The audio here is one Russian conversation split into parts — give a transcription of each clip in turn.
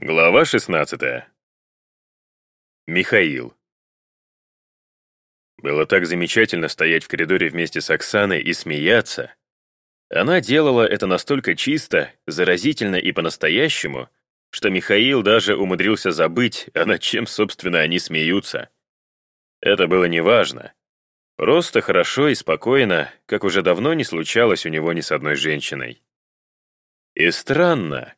Глава 16. Михаил. Было так замечательно стоять в коридоре вместе с Оксаной и смеяться. Она делала это настолько чисто, заразительно и по-настоящему, что Михаил даже умудрился забыть, а над чем, собственно, они смеются. Это было неважно. Просто хорошо и спокойно, как уже давно не случалось у него ни с одной женщиной. И странно,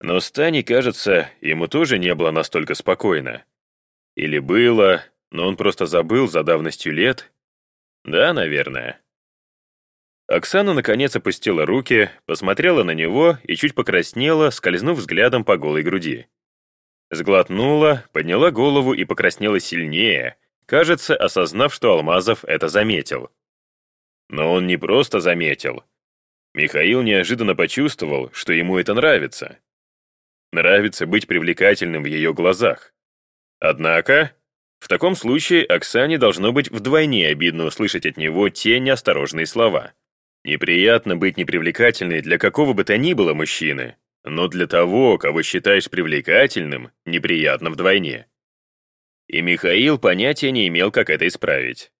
но с Таней, кажется, ему тоже не было настолько спокойно. Или было, но он просто забыл за давностью лет. Да, наверное. Оксана наконец опустила руки, посмотрела на него и чуть покраснела, скользнув взглядом по голой груди. Сглотнула, подняла голову и покраснела сильнее, кажется, осознав, что Алмазов это заметил. Но он не просто заметил. Михаил неожиданно почувствовал, что ему это нравится. Нравится быть привлекательным в ее глазах. Однако, в таком случае Оксане должно быть вдвойне обидно услышать от него те неосторожные слова. Неприятно быть непривлекательной для какого бы то ни было мужчины, но для того, кого считаешь привлекательным, неприятно вдвойне. И Михаил понятия не имел, как это исправить.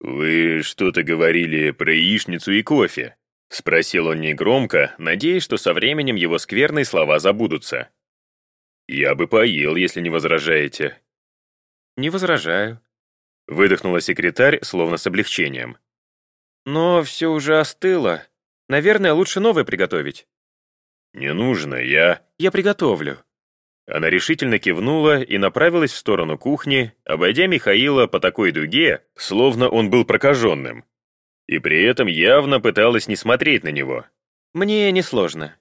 «Вы что-то говорили про яичницу и кофе», — спросил он негромко, надеясь, что со временем его скверные слова забудутся. «Я бы поел, если не возражаете». «Не возражаю», — выдохнула секретарь, словно с облегчением. «Но все уже остыло. Наверное, лучше новое приготовить». «Не нужно, я...» «Я приготовлю». Она решительно кивнула и направилась в сторону кухни, обойдя Михаила по такой дуге, словно он был прокаженным и при этом явно пыталась не смотреть на него. «Мне несложно».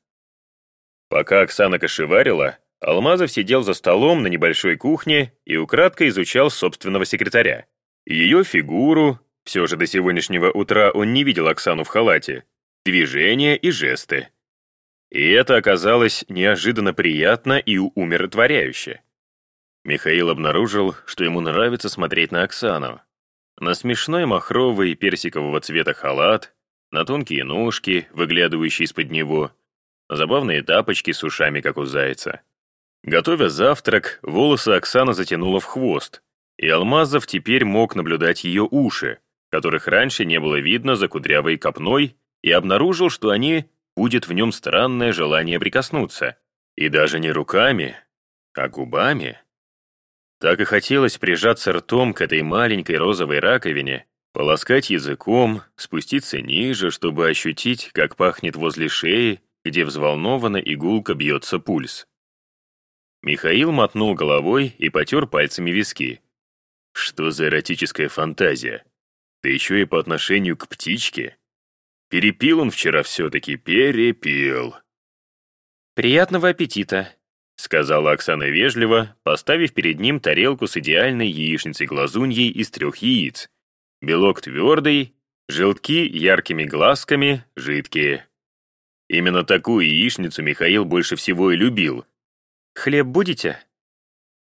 Пока Оксана кошеварила, Алмазов сидел за столом на небольшой кухне и украдко изучал собственного секретаря. Ее фигуру, все же до сегодняшнего утра он не видел Оксану в халате, движения и жесты. И это оказалось неожиданно приятно и умиротворяюще. Михаил обнаружил, что ему нравится смотреть на Оксану, на смешной махровый персикового цвета халат, на тонкие ножки, выглядывающие из-под него, на забавные тапочки с ушами, как у зайца. Готовя завтрак, волосы Оксана затянула в хвост, и Алмазов теперь мог наблюдать ее уши, которых раньше не было видно за кудрявой копной, и обнаружил, что они будет в нем странное желание прикоснуться. И даже не руками, а губами. Так и хотелось прижаться ртом к этой маленькой розовой раковине, полоскать языком, спуститься ниже, чтобы ощутить, как пахнет возле шеи, где взволнованно игулка бьется пульс. Михаил мотнул головой и потер пальцами виски. Что за эротическая фантазия? Да еще и по отношению к птичке. Перепил он вчера все-таки, перепил. «Приятного аппетита», — сказала Оксана вежливо, поставив перед ним тарелку с идеальной яичницей-глазуньей из трех яиц. Белок твердый, желтки яркими глазками, жидкие. Именно такую яичницу Михаил больше всего и любил. «Хлеб будете?»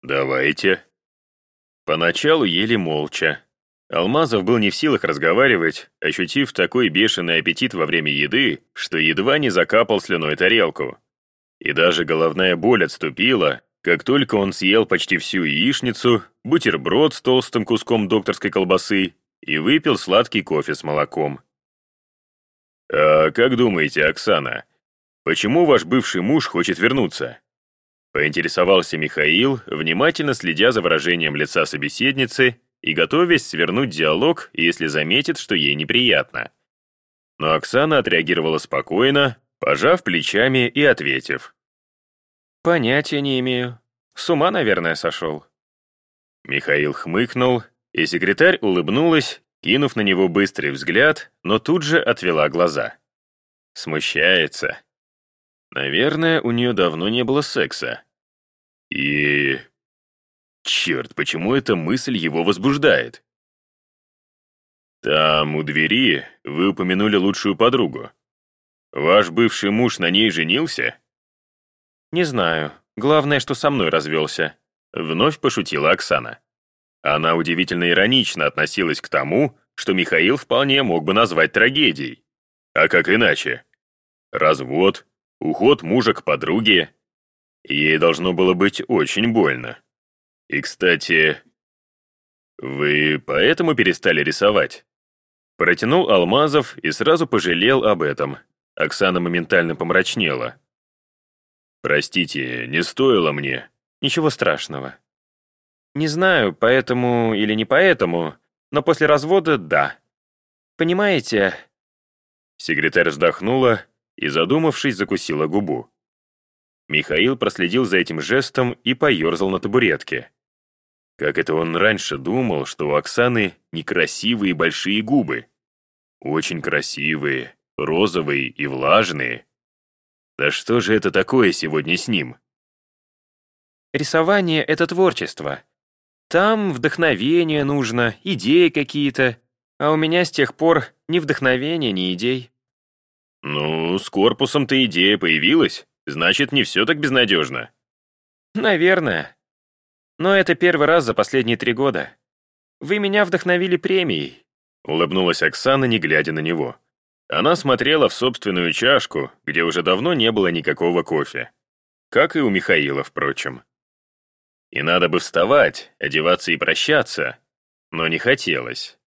«Давайте». Поначалу ели молча. Алмазов был не в силах разговаривать, ощутив такой бешеный аппетит во время еды, что едва не закапал слюной тарелку. И даже головная боль отступила, как только он съел почти всю яичницу, бутерброд с толстым куском докторской колбасы и выпил сладкий кофе с молоком. «А как думаете, Оксана, почему ваш бывший муж хочет вернуться?» Поинтересовался Михаил, внимательно следя за выражением лица собеседницы и готовясь свернуть диалог, если заметит, что ей неприятно. Но Оксана отреагировала спокойно, пожав плечами и ответив. «Понятия не имею. С ума, наверное, сошел». Михаил хмыкнул, и секретарь улыбнулась, кинув на него быстрый взгляд, но тут же отвела глаза. Смущается. Наверное, у нее давно не было секса. И... Черт, почему эта мысль его возбуждает? Там, у двери, вы упомянули лучшую подругу. Ваш бывший муж на ней женился? Не знаю. Главное, что со мной развелся. Вновь пошутила Оксана. Она удивительно иронично относилась к тому, что Михаил вполне мог бы назвать трагедией. А как иначе? Развод, уход мужа к подруге. Ей должно было быть очень больно. И, кстати, вы поэтому перестали рисовать? Протянул Алмазов и сразу пожалел об этом. Оксана моментально помрачнела. «Простите, не стоило мне». «Ничего страшного. Не знаю, поэтому или не поэтому, но после развода — да. Понимаете...» Секретарь вздохнула и, задумавшись, закусила губу. Михаил проследил за этим жестом и поерзал на табуретке. Как это он раньше думал, что у Оксаны некрасивые большие губы. Очень красивые, розовые и влажные. Да что же это такое сегодня с ним? Рисование — это творчество. Там вдохновение нужно, идеи какие-то. А у меня с тех пор ни вдохновения, ни идей. Ну, с корпусом-то идея появилась, значит, не все так безнадежно. Наверное. Но это первый раз за последние три года. Вы меня вдохновили премией. Улыбнулась Оксана, не глядя на него. Она смотрела в собственную чашку, где уже давно не было никакого кофе. Как и у Михаила, впрочем. И надо бы вставать, одеваться и прощаться, но не хотелось.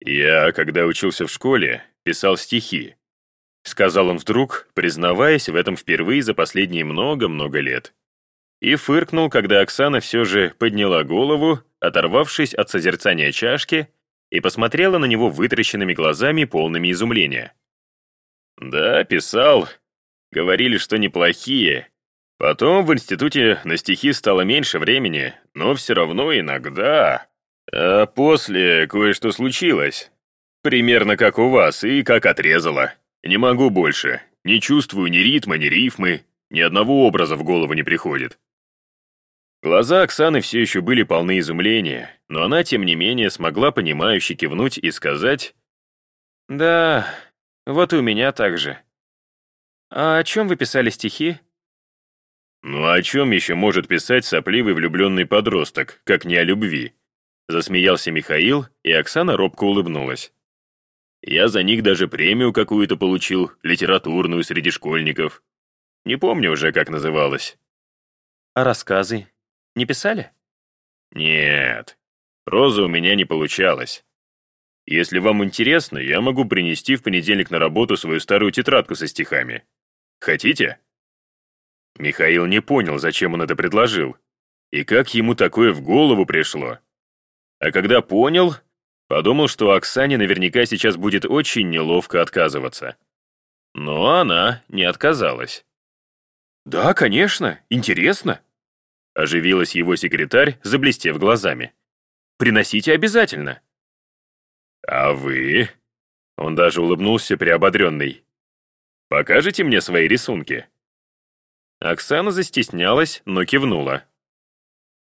«Я, когда учился в школе, писал стихи», — сказал он вдруг, признаваясь в этом впервые за последние много-много лет и фыркнул, когда Оксана все же подняла голову, оторвавшись от созерцания чашки, и посмотрела на него вытрященными глазами, полными изумления. «Да, писал. Говорили, что неплохие. Потом в институте на стихи стало меньше времени, но все равно иногда. А после кое-что случилось. Примерно как у вас, и как отрезало. Не могу больше. Не чувствую ни ритма, ни рифмы. Ни одного образа в голову не приходит. Глаза Оксаны все еще были полны изумления, но она, тем не менее, смогла понимающе кивнуть и сказать «Да, вот и у меня так же. А о чем вы писали стихи?» «Ну о чем еще может писать сопливый влюбленный подросток, как не о любви?» Засмеялся Михаил, и Оксана робко улыбнулась. «Я за них даже премию какую-то получил, литературную среди школьников. Не помню уже, как называлась». «А рассказы? Не писали? Нет, проза у меня не получалась. Если вам интересно, я могу принести в понедельник на работу свою старую тетрадку со стихами. Хотите? Михаил не понял, зачем он это предложил, и как ему такое в голову пришло. А когда понял, подумал, что Оксане наверняка сейчас будет очень неловко отказываться. Но она не отказалась. «Да, конечно, интересно», Оживилась его секретарь, заблестев глазами. «Приносите обязательно». «А вы?» Он даже улыбнулся приободренный. «Покажете мне свои рисунки?» Оксана застеснялась, но кивнула.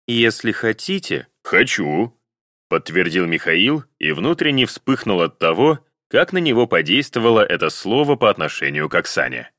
«Если хотите...» «Хочу», — подтвердил Михаил и внутренне вспыхнул от того, как на него подействовало это слово по отношению к Оксане.